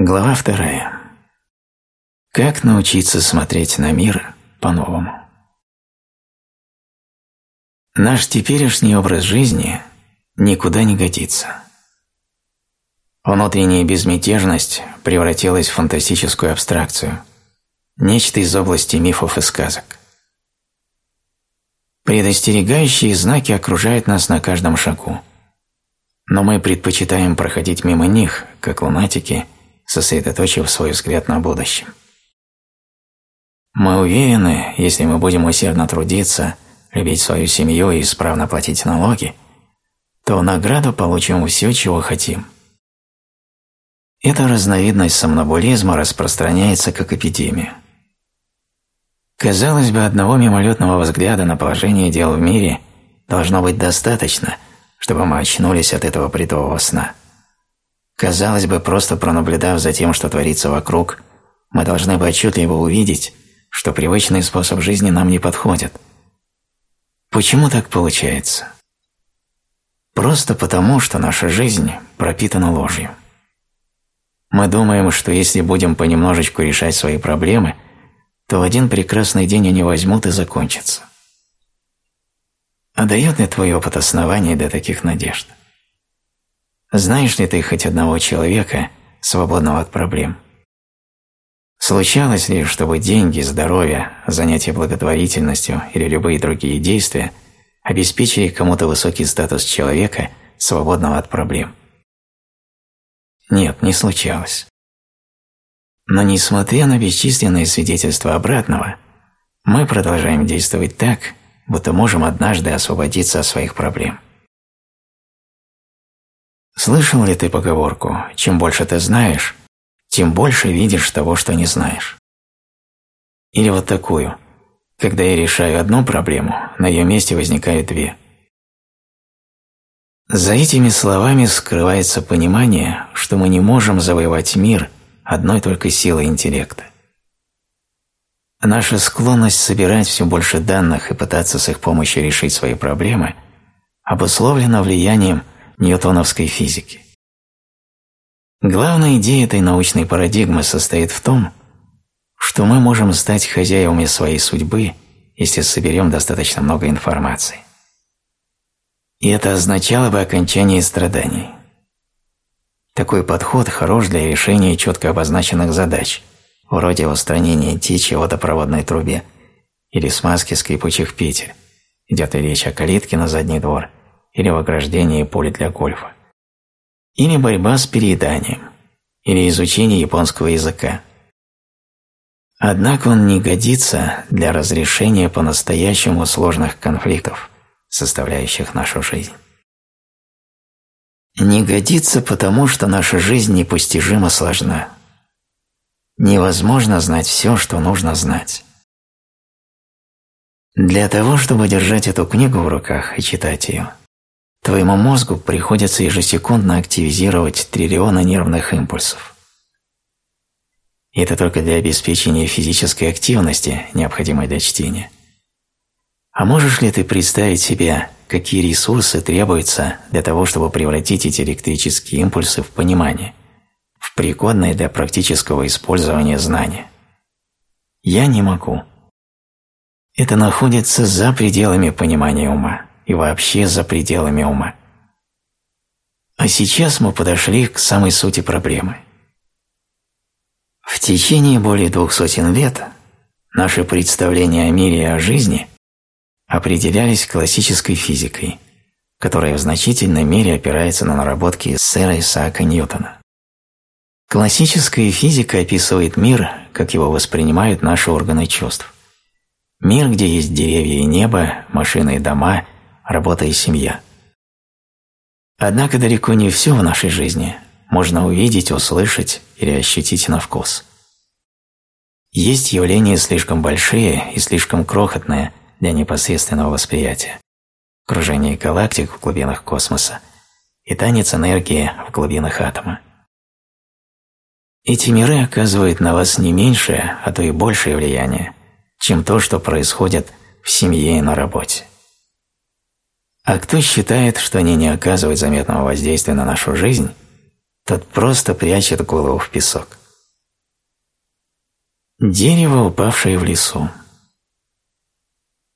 Глава вторая. Как научиться смотреть на мир по-новому? Наш теперешний образ жизни никуда не годится. Внутренняя безмятежность превратилась в фантастическую абстракцию, нечто из области мифов и сказок. Предостерегающие знаки окружают нас на каждом шагу, но мы предпочитаем проходить мимо них, как лунатики – сосредоточив свой взгляд на будущем. Мы уверены, если мы будем усердно трудиться, любить свою семью и исправно платить налоги, то награду получим все, чего хотим. Эта разновидность сомнобулизма распространяется как эпидемия. Казалось бы, одного мимолетного взгляда на положение дел в мире должно быть достаточно, чтобы мы очнулись от этого бредового сна. Казалось бы, просто пронаблюдав за тем, что творится вокруг, мы должны бы отчетливо увидеть, что привычный способ жизни нам не подходит. Почему так получается? Просто потому, что наша жизнь пропитана ложью. Мы думаем, что если будем понемножечку решать свои проблемы, то в один прекрасный день они возьмут и закончатся. А дает ли твой опыт основания для таких надежд? Знаешь ли ты хоть одного человека, свободного от проблем? Случалось ли, чтобы деньги, здоровье, занятия благотворительностью или любые другие действия обеспечили кому-то высокий статус человека, свободного от проблем? Нет, не случалось. Но несмотря на бесчисленные свидетельства обратного, мы продолжаем действовать так, будто можем однажды освободиться от своих проблем. Слышал ли ты поговорку «чем больше ты знаешь, тем больше видишь того, что не знаешь»? Или вот такую «когда я решаю одну проблему, на ее месте возникают две». За этими словами скрывается понимание, что мы не можем завоевать мир одной только силой интеллекта. Наша склонность собирать все больше данных и пытаться с их помощью решить свои проблемы обусловлена влиянием – ньютоновской физики. Главная идея этой научной парадигмы состоит в том, что мы можем стать хозяевами своей судьбы, если соберем достаточно много информации. И это означало бы окончание страданий. Такой подход хорош для решения четко обозначенных задач, вроде устранения течи в водопроводной трубе или смазки скрипучих петель, идет и речь о калитке на задний двор – или в ограждении поля для гольфа, или борьба с перееданием, или изучение японского языка. Однако он не годится для разрешения по-настоящему сложных конфликтов, составляющих нашу жизнь. Не годится потому, что наша жизнь непостижимо сложна. Невозможно знать все, что нужно знать. Для того, чтобы держать эту книгу в руках и читать ее, Твоему мозгу приходится ежесекундно активизировать триллионы нервных импульсов. Это только для обеспечения физической активности, необходимой для чтения. А можешь ли ты представить себе, какие ресурсы требуются для того, чтобы превратить эти электрические импульсы в понимание, в пригодное для практического использования знания? Я не могу. Это находится за пределами понимания ума и вообще за пределами ума. А сейчас мы подошли к самой сути проблемы. В течение более двух сотен лет наши представления о мире и о жизни определялись классической физикой, которая в значительной мере опирается на наработки сэра Исаака Ньютона. Классическая физика описывает мир, как его воспринимают наши органы чувств. Мир, где есть деревья и небо, машины и дома – работа и семья. Однако далеко не все в нашей жизни можно увидеть, услышать или ощутить на вкус. Есть явления слишком большие и слишком крохотные для непосредственного восприятия. Кружение галактик в глубинах космоса и танец энергии в глубинах атома. Эти миры оказывают на вас не меньшее, а то и большее влияние, чем то, что происходит в семье и на работе. А кто считает, что они не оказывают заметного воздействия на нашу жизнь, тот просто прячет голову в песок. Дерево, упавшее в лесу.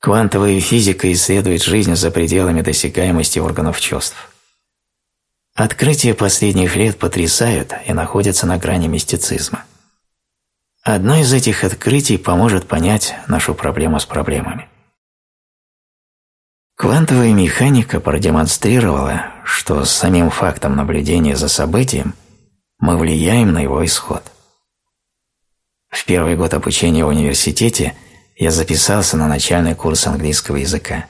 Квантовая физика исследует жизнь за пределами досягаемости органов чувств. Открытия последних лет потрясают и находятся на грани мистицизма. Одно из этих открытий поможет понять нашу проблему с проблемами. Квантовая механика продемонстрировала, что с самим фактом наблюдения за событием мы влияем на его исход. В первый год обучения в университете я записался на начальный курс английского языка.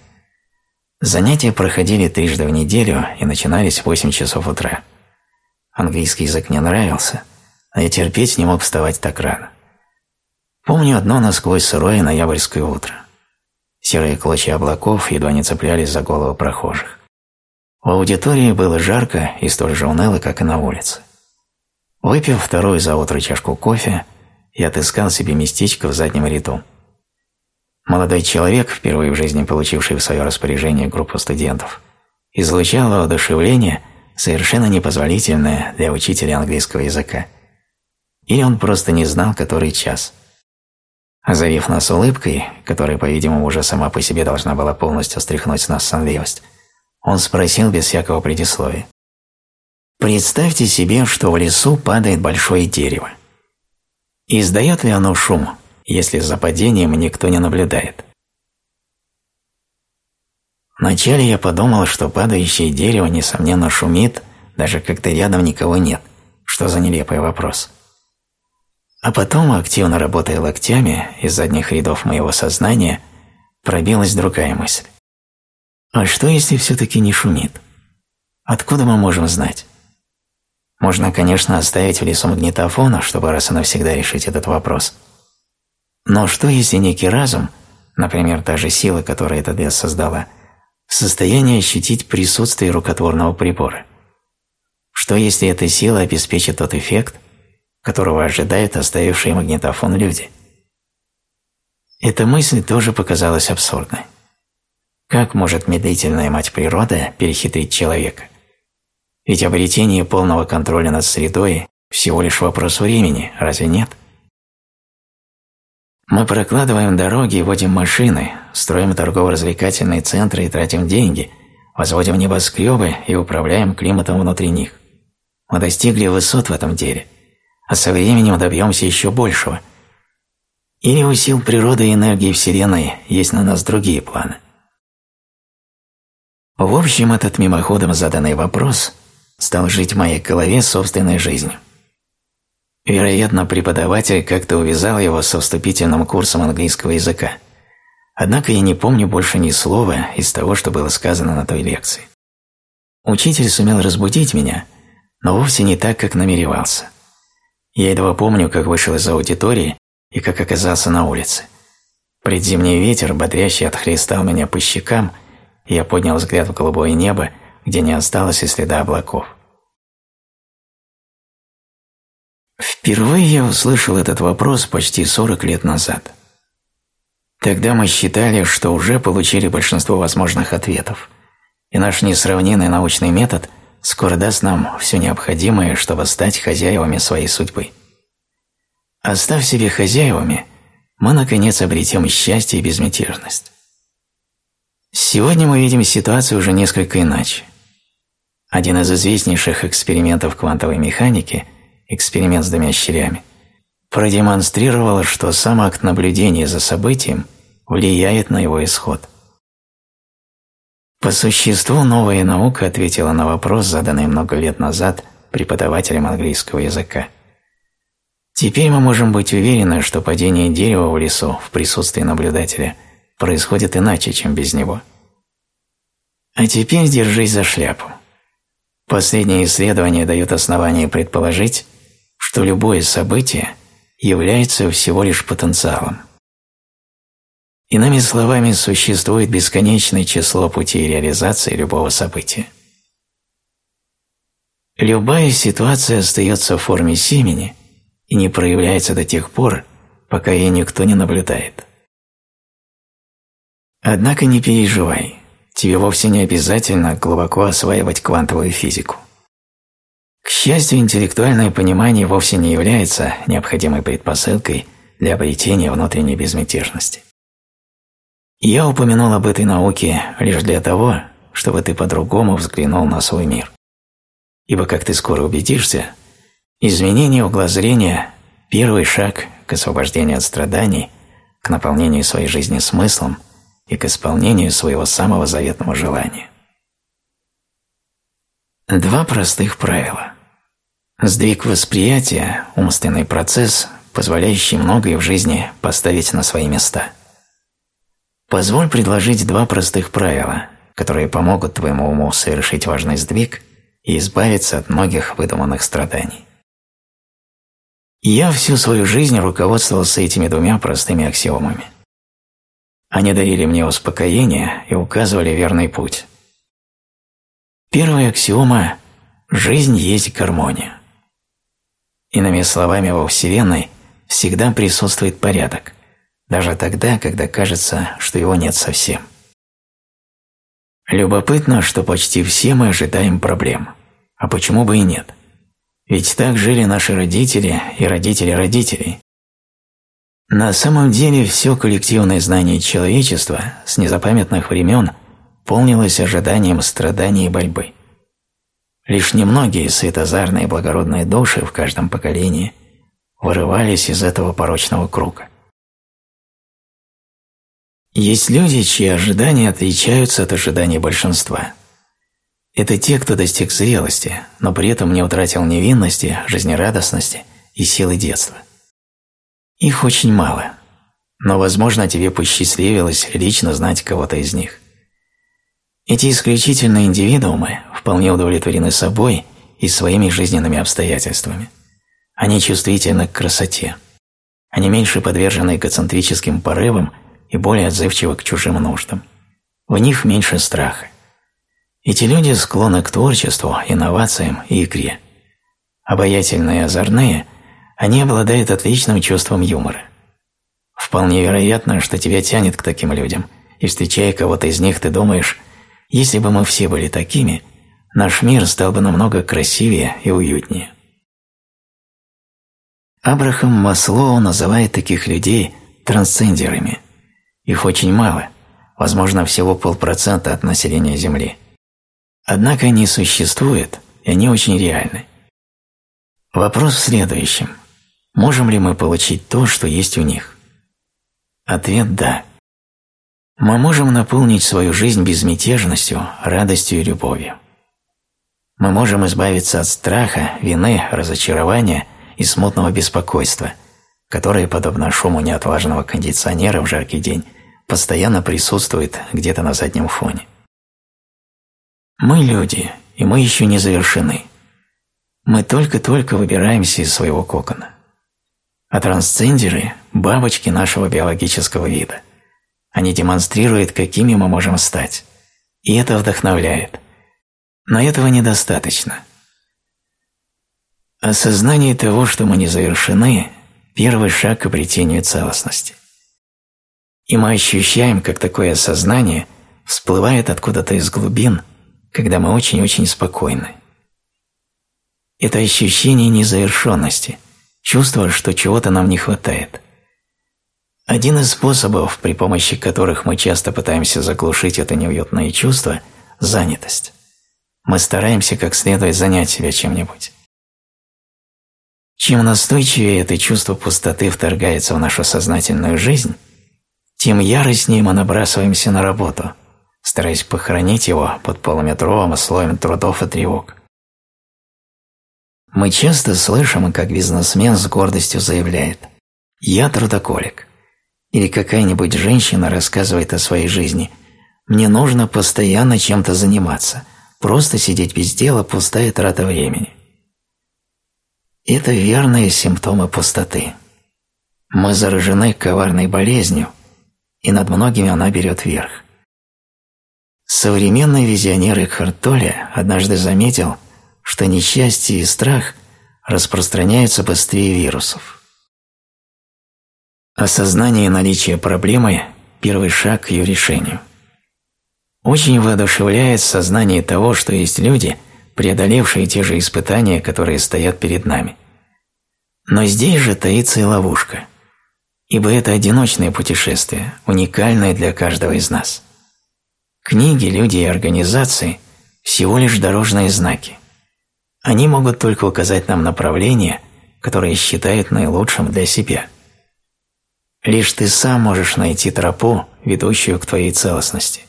Занятия проходили трижды в неделю и начинались в 8 часов утра. Английский язык мне нравился, а я терпеть не мог вставать так рано. Помню одно насквозь сырое ноябрьское утро. Серые клочья облаков едва не цеплялись за голову прохожих. В аудитории было жарко и столь же уныло, как и на улице. Выпив вторую за утро чашку кофе, я отыскал себе местечко в заднем ряду. Молодой человек, впервые в жизни получивший в свое распоряжение группу студентов, излучал воодушевление, совершенно непозволительное для учителя английского языка. Или он просто не знал, который час – Озарив нас улыбкой, которая, по-видимому, уже сама по себе должна была полностью стряхнуть с нас сонливость, он спросил без всякого предисловия. Представьте себе, что в лесу падает большое дерево. Издает ли оно шум, если за падением никто не наблюдает? Вначале я подумал, что падающее дерево, несомненно, шумит, даже когда рядом никого нет. Что за нелепый вопрос? А потом, активно работая локтями из задних рядов моего сознания, пробилась другая мысль. А что, если все-таки не шумит? Откуда мы можем знать? Можно, конечно, оставить в лесу магнитофона, чтобы раз и навсегда решить этот вопрос. Но что, если некий разум, например, та же сила, которая этот лес создала, в состоянии ощутить присутствие рукотворного прибора? Что, если эта сила обеспечит тот эффект, которого ожидают оставившие магнитофон люди. Эта мысль тоже показалась абсурдной. Как может медлительная мать природа перехитрить человека? Ведь обретение полного контроля над средой всего лишь вопрос времени, разве нет? Мы прокладываем дороги и водим машины, строим торгово-развлекательные центры и тратим деньги, возводим небоскребы и управляем климатом внутри них. Мы достигли высот в этом деле – а со временем добьемся еще большего. Или у сил природы и энергии Вселенной есть на нас другие планы? В общем, этот мимоходом заданный вопрос стал жить в моей голове собственной жизнью. Вероятно, преподаватель как-то увязал его со вступительным курсом английского языка. Однако я не помню больше ни слова из того, что было сказано на той лекции. Учитель сумел разбудить меня, но вовсе не так, как намеревался – я едва помню, как вышел из аудитории и как оказался на улице. Предзимний ветер, бодрящий, отхлестал меня по щекам, и я поднял взгляд в голубое небо, где не осталось и следа облаков. Впервые я услышал этот вопрос почти 40 лет назад. Тогда мы считали, что уже получили большинство возможных ответов, и наш несравненный научный метод – скоро даст нам все необходимое, чтобы стать хозяевами своей судьбы. Оставь себе хозяевами, мы наконец обретем счастье и безмятежность. Сегодня мы видим ситуацию уже несколько иначе. Один из известнейших экспериментов квантовой механики, эксперимент с двумя щелями, продемонстрировал, что сам акт наблюдения за событием влияет на его исход. По существу новая наука ответила на вопрос, заданный много лет назад преподавателем английского языка. Теперь мы можем быть уверены, что падение дерева в лесу в присутствии наблюдателя происходит иначе, чем без него. А теперь держись за шляпу. Последние исследования дают основание предположить, что любое событие является всего лишь потенциалом. Иными словами, существует бесконечное число путей реализации любого события. Любая ситуация остается в форме семени и не проявляется до тех пор, пока ее никто не наблюдает. Однако не переживай, тебе вовсе не обязательно глубоко осваивать квантовую физику. К счастью, интеллектуальное понимание вовсе не является необходимой предпосылкой для обретения внутренней безмятежности. Я упомянул об этой науке лишь для того, чтобы ты по-другому взглянул на свой мир. Ибо, как ты скоро убедишься, изменение угла зрения – первый шаг к освобождению от страданий, к наполнению своей жизни смыслом и к исполнению своего самого заветного желания. Два простых правила. Сдвиг восприятия – умственный процесс, позволяющий многое в жизни поставить на свои места. Позволь предложить два простых правила, которые помогут твоему уму совершить важный сдвиг и избавиться от многих выдуманных страданий. Я всю свою жизнь руководствовался этими двумя простыми аксиомами. Они дарили мне успокоение и указывали верный путь. Первая аксиома – жизнь есть гармония. Иными словами, во Вселенной всегда присутствует порядок, даже тогда, когда кажется, что его нет совсем. Любопытно, что почти все мы ожидаем проблем. А почему бы и нет? Ведь так жили наши родители и родители родителей. На самом деле все коллективное знание человечества с незапамятных времен полнилось ожиданием страданий и борьбы. Лишь немногие светозарные благородные души в каждом поколении вырывались из этого порочного круга. Есть люди, чьи ожидания отличаются от ожиданий большинства. Это те, кто достиг зрелости, но при этом не утратил невинности, жизнерадостности и силы детства. Их очень мало, но, возможно, тебе посчастливилось лично знать кого-то из них. Эти исключительные индивидуумы вполне удовлетворены собой и своими жизненными обстоятельствами. Они чувствительны к красоте. Они меньше подвержены эгоцентрическим порывам и более отзывчивы к чужим нуждам. В них меньше страха. Эти люди склонны к творчеству, инновациям и игре. Обаятельные и озорные, они обладают отличным чувством юмора. Вполне вероятно, что тебя тянет к таким людям, и встречая кого-то из них, ты думаешь, если бы мы все были такими, наш мир стал бы намного красивее и уютнее. Абрахам Маслоу называет таких людей трансцендерами – их очень мало, возможно, всего полпроцента от населения Земли. Однако они существуют, и они очень реальны. Вопрос в следующем. Можем ли мы получить то, что есть у них? Ответ – да. Мы можем наполнить свою жизнь безмятежностью, радостью и любовью. Мы можем избавиться от страха, вины, разочарования и смутного беспокойства, которые, подобно шуму неотважного кондиционера в жаркий день, постоянно присутствует где-то на заднем фоне. Мы люди, и мы еще не завершены. Мы только-только выбираемся из своего кокона. А трансцендеры – бабочки нашего биологического вида. Они демонстрируют, какими мы можем стать. И это вдохновляет. Но этого недостаточно. Осознание того, что мы не завершены, первый шаг к обретению целостности. И мы ощущаем, как такое сознание всплывает откуда-то из глубин, когда мы очень-очень спокойны. Это ощущение незавершенности, чувство, что чего-то нам не хватает. Один из способов, при помощи которых мы часто пытаемся заглушить это неуютное чувство – занятость. Мы стараемся как следует занять себя чем-нибудь. Чем настойчивее это чувство пустоты вторгается в нашу сознательную жизнь, тем яростнее мы набрасываемся на работу, стараясь похоронить его под полуметровым слоем трудов и тревог. Мы часто слышим, как бизнесмен с гордостью заявляет «Я трудоколик». Или какая-нибудь женщина рассказывает о своей жизни «Мне нужно постоянно чем-то заниматься, просто сидеть без дела – пустая трата времени». Это верные симптомы пустоты. Мы заражены коварной болезнью, и над многими она берет верх. Современный визионер Экхарт Толле однажды заметил, что несчастье и страх распространяются быстрее вирусов. Осознание наличия проблемы – первый шаг к ее решению. Очень воодушевляет сознание того, что есть люди, преодолевшие те же испытания, которые стоят перед нами. Но здесь же таится и ловушка, ибо это одиночное путешествие, уникальное для каждого из нас. Книги, люди и организации – всего лишь дорожные знаки. Они могут только указать нам направление, которое считают наилучшим для себя. Лишь ты сам можешь найти тропу, ведущую к твоей целостности.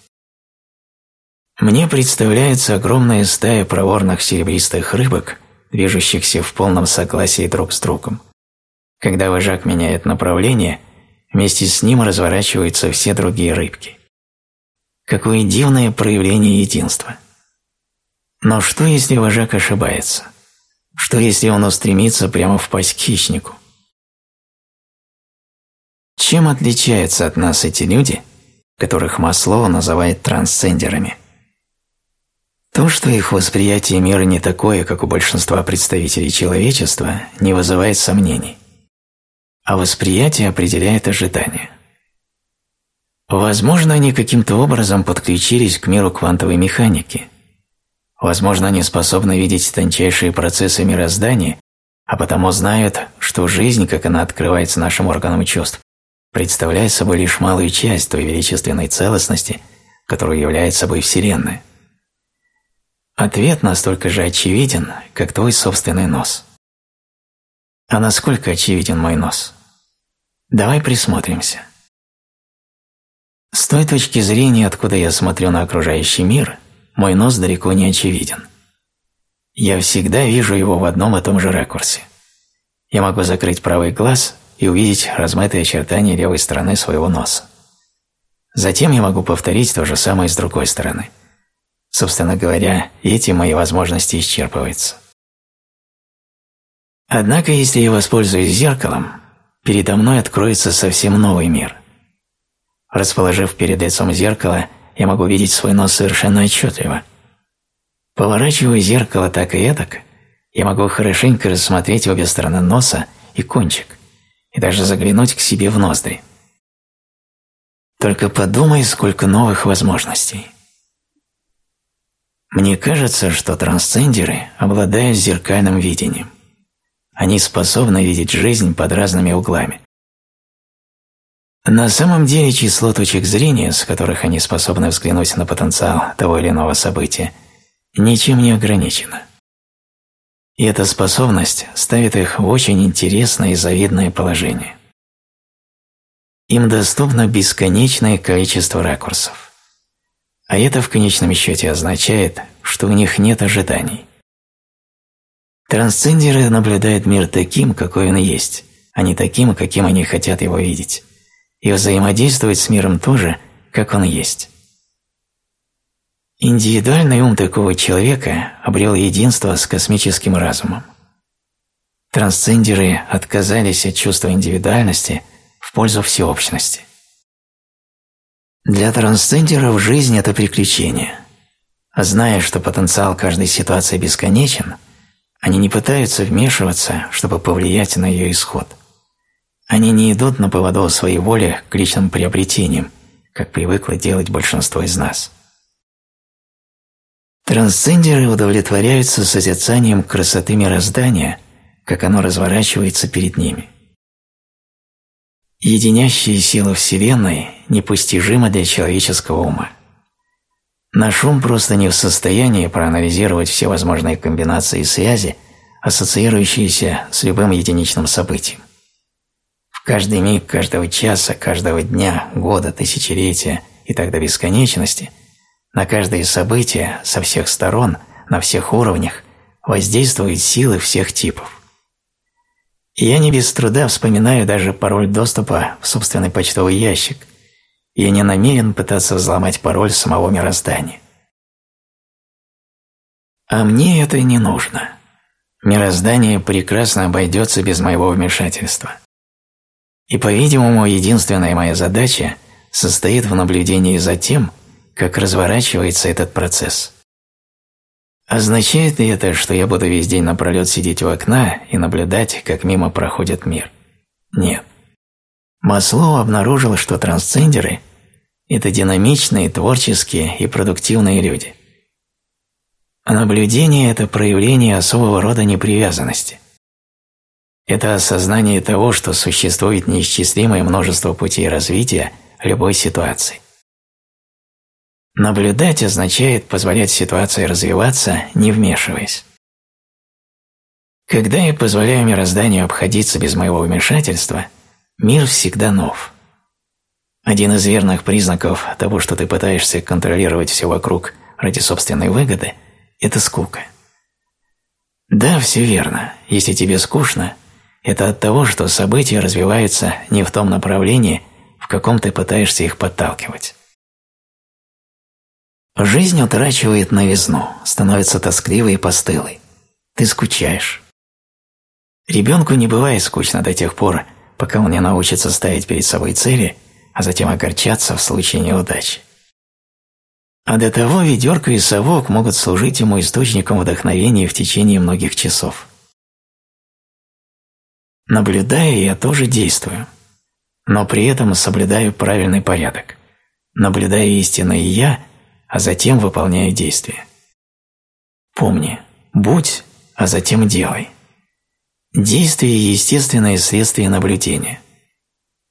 Мне представляется огромная стая проворных серебристых рыбок, движущихся в полном согласии друг с другом. Когда вожак меняет направление, вместе с ним разворачиваются все другие рыбки. Какое дивное проявление единства. Но что, если вожак ошибается? Что, если он устремится прямо в пасть к хищнику? Чем отличаются от нас эти люди, которых Маслоу называет трансцендерами? То, что их восприятие мира не такое, как у большинства представителей человечества, не вызывает сомнений. А восприятие определяет ожидания. Возможно, они каким-то образом подключились к миру квантовой механики. Возможно, они способны видеть тончайшие процессы мироздания, а потому знают, что жизнь, как она открывается нашим органам чувств, представляет собой лишь малую часть той величественной целостности, которую является собой Вселенная. Ответ настолько же очевиден, как твой собственный нос. А насколько очевиден мой нос? Давай присмотримся. С той точки зрения, откуда я смотрю на окружающий мир, мой нос далеко не очевиден. Я всегда вижу его в одном и том же ракурсе. Я могу закрыть правый глаз и увидеть размытые очертания левой стороны своего носа. Затем я могу повторить то же самое с другой стороны – Собственно говоря, этим мои возможности исчерпываются. Однако, если я воспользуюсь зеркалом, передо мной откроется совсем новый мир. Расположив перед лицом зеркало, я могу видеть свой нос совершенно отчетливо. Поворачивая зеркало так и этак, я могу хорошенько рассмотреть обе стороны носа и кончик, и даже заглянуть к себе в ноздри. Только подумай, сколько новых возможностей. Мне кажется, что трансцендеры обладают зеркальным видением. Они способны видеть жизнь под разными углами. На самом деле число точек зрения, с которых они способны взглянуть на потенциал того или иного события, ничем не ограничено. И эта способность ставит их в очень интересное и завидное положение. Им доступно бесконечное количество ракурсов. А это в конечном счете означает, что у них нет ожиданий. Трансцендеры наблюдают мир таким, какой он есть, а не таким, каким они хотят его видеть, и взаимодействовать с миром тоже, как он есть. Индивидуальный ум такого человека обрел единство с космическим разумом. Трансцендеры отказались от чувства индивидуальности в пользу всеобщности – для трансцендеров жизнь – это приключение. А зная, что потенциал каждой ситуации бесконечен, они не пытаются вмешиваться, чтобы повлиять на ее исход. Они не идут на поводу своей воли к личным приобретениям, как привыкло делать большинство из нас. Трансцендеры удовлетворяются созерцанием красоты мироздания, как оно разворачивается перед ними. Единящая сила Вселенной непостижима для человеческого ума. Наш ум просто не в состоянии проанализировать все возможные комбинации и связи, ассоциирующиеся с любым единичным событием. В каждый миг каждого часа, каждого дня, года, тысячелетия и так до бесконечности на каждое событие со всех сторон, на всех уровнях воздействуют силы всех типов. Я не без труда вспоминаю даже пароль доступа в собственный почтовый ящик. Я не намерен пытаться взломать пароль самого мироздания. А мне это не нужно. Мироздание прекрасно обойдется без моего вмешательства. И, по-видимому, единственная моя задача состоит в наблюдении за тем, как разворачивается этот процесс. Означает ли это, что я буду весь день напролет сидеть у окна и наблюдать, как мимо проходит мир? Нет. Маслоу обнаружил, что трансцендеры – это динамичные, творческие и продуктивные люди. Наблюдение – это проявление особого рода непривязанности. Это осознание того, что существует неисчислимое множество путей развития любой ситуации. Наблюдать означает позволять ситуации развиваться, не вмешиваясь. Когда я позволяю мирозданию обходиться без моего вмешательства, мир всегда нов. Один из верных признаков того, что ты пытаешься контролировать все вокруг ради собственной выгоды – это скука. Да, все верно. Если тебе скучно, это от того, что события развиваются не в том направлении, в каком ты пытаешься их подталкивать. Жизнь утрачивает новизну, становится тоскливой и постылой. Ты скучаешь. Ребенку не бывает скучно до тех пор, пока он не научится ставить перед собой цели, а затем огорчаться в случае неудачи. А до того ведерко и совок могут служить ему источником вдохновения в течение многих часов. Наблюдая, я тоже действую, но при этом соблюдаю правильный порядок. Наблюдая истинное «я», а затем выполняю действия. Помни, будь, а затем делай. Действие – естественное следствие наблюдения.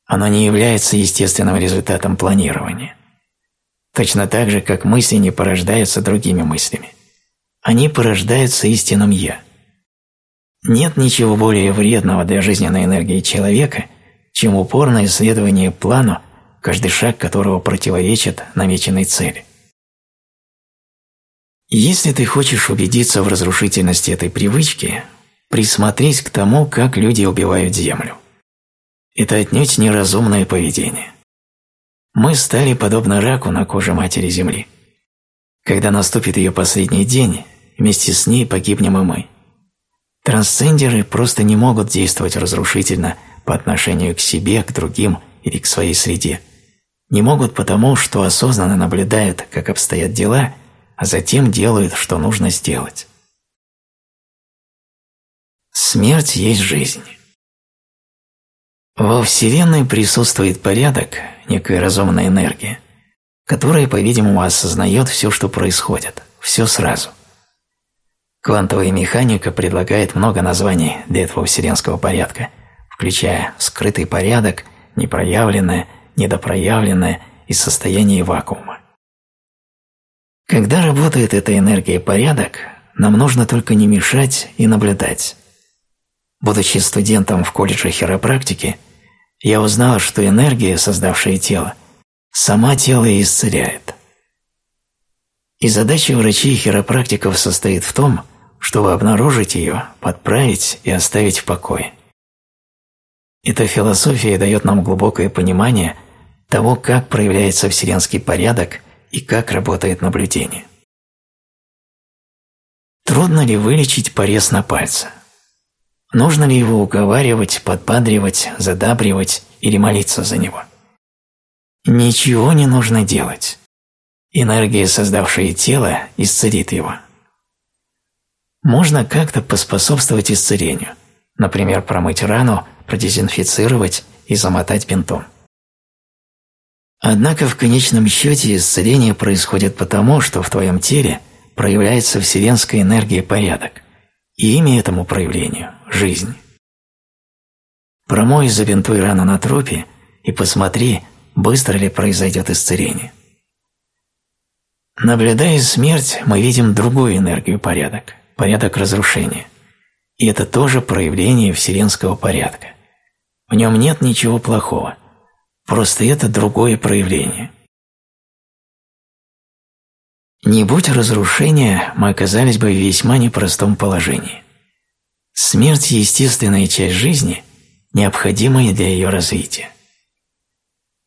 Оно не является естественным результатом планирования. Точно так же, как мысли не порождаются другими мыслями. Они порождаются истинным «я». Нет ничего более вредного для жизненной энергии человека, чем упорное исследование плану, каждый шаг которого противоречит намеченной цели. Если ты хочешь убедиться в разрушительности этой привычки, присмотрись к тому, как люди убивают землю. Это отнюдь неразумное поведение. Мы стали подобно раку на коже Матери Земли. Когда наступит ее последний день, вместе с ней погибнем и мы. Трансцендеры просто не могут действовать разрушительно по отношению к себе, к другим или к своей среде. Не могут потому, что осознанно наблюдают, как обстоят дела, а затем делают, что нужно сделать. Смерть есть жизнь. Во Вселенной присутствует порядок, некая разумная энергия, которая, по-видимому, осознает все, что происходит, все сразу – Квантовая механика предлагает много названий для этого вселенского порядка, включая скрытый порядок, непроявленное, недопроявленное и состояние вакуума. Когда работает эта энергия порядок, нам нужно только не мешать и наблюдать. Будучи студентом в колледже хиропрактики, я узнал, что энергия, создавшая тело, сама тело исцеляет. И задача врачей и хиропрактиков состоит в том, чтобы обнаружить ее, подправить и оставить в покое. Эта философия дает нам глубокое понимание того, как проявляется вселенский порядок и как работает наблюдение. Трудно ли вылечить порез на пальце? Нужно ли его уговаривать, подбадривать, задабривать или молиться за него? Ничего не нужно делать. Энергия, создавшая тело, исцелит его – можно как-то поспособствовать исцелению, например, промыть рану, продезинфицировать и замотать бинтом. Однако в конечном счете исцеление происходит потому, что в твоем теле проявляется вселенская энергия порядок, и имя этому проявлению – жизнь. Промой и забинтуй рану на трупе и посмотри, быстро ли произойдет исцеление. Наблюдая смерть, мы видим другую энергию порядок – порядок разрушения. И это тоже проявление вселенского порядка. В нем нет ничего плохого, просто это другое проявление. Не будь разрушения, мы оказались бы в весьма непростом положении. Смерть – естественная часть жизни, необходимая для ее развития.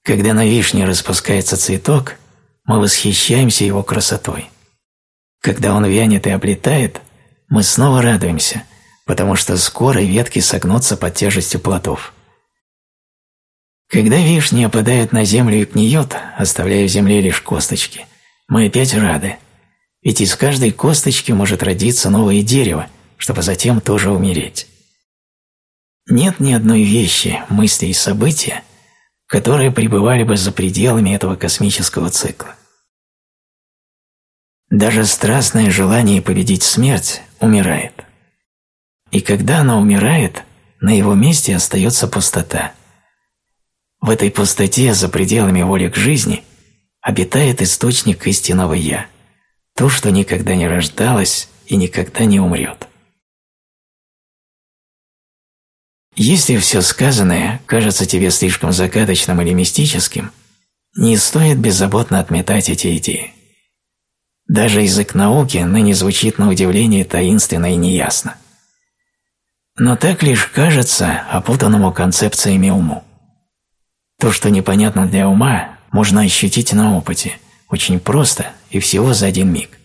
Когда на вишне распускается цветок, мы восхищаемся его красотой. Когда он вянет и облетает, мы снова радуемся, потому что скоро ветки согнутся под тяжестью плодов. Когда вишня опадает на землю и гниет, оставляя в земле лишь косточки, мы опять рады, ведь из каждой косточки может родиться новое дерево, чтобы затем тоже умереть. Нет ни одной вещи, мысли и события, которые пребывали бы за пределами этого космического цикла. Даже страстное желание победить смерть умирает. И когда оно умирает, на его месте остается пустота. В этой пустоте, за пределами воли к жизни, обитает источник истинного «Я», то, что никогда не рождалось и никогда не умрет. Если все сказанное кажется тебе слишком загадочным или мистическим, не стоит беззаботно отметать эти идеи. Даже язык науки ныне звучит на удивление таинственно и неясно. Но так лишь кажется опутанному концепциями уму. То, что непонятно для ума, можно ощутить на опыте, очень просто и всего за один миг.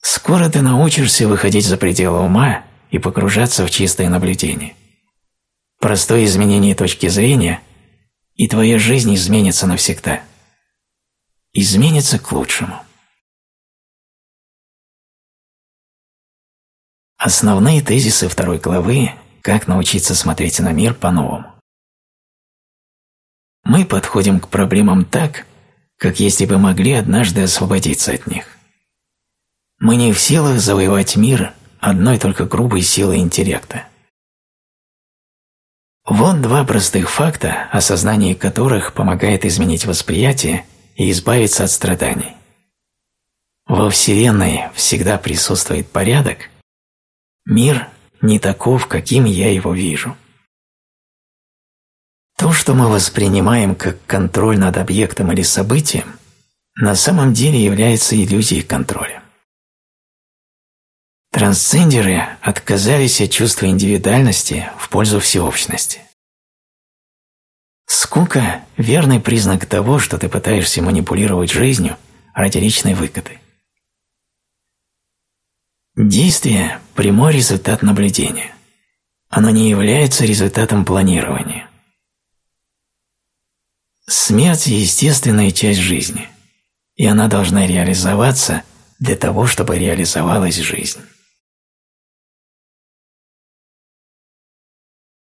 Скоро ты научишься выходить за пределы ума и погружаться в чистое наблюдение. Простое изменение точки зрения, и твоя жизнь изменится навсегда. Изменится к лучшему. Основные тезисы второй главы «Как научиться смотреть на мир по-новому». Мы подходим к проблемам так, как если бы могли однажды освободиться от них. Мы не в силах завоевать мир одной только грубой силой интеллекта. Вот два простых факта, осознание которых помогает изменить восприятие и избавиться от страданий. Во Вселенной всегда присутствует порядок, мир не таков, каким я его вижу. То, что мы воспринимаем как контроль над объектом или событием, на самом деле является иллюзией контроля. Трансцендеры отказались от чувства индивидуальности в пользу всеобщности. Скука – верный признак того, что ты пытаешься манипулировать жизнью ради личной выгоды. Действие – прямой результат наблюдения. Оно не является результатом планирования. Смерть – естественная часть жизни, и она должна реализоваться для того, чтобы реализовалась жизнь.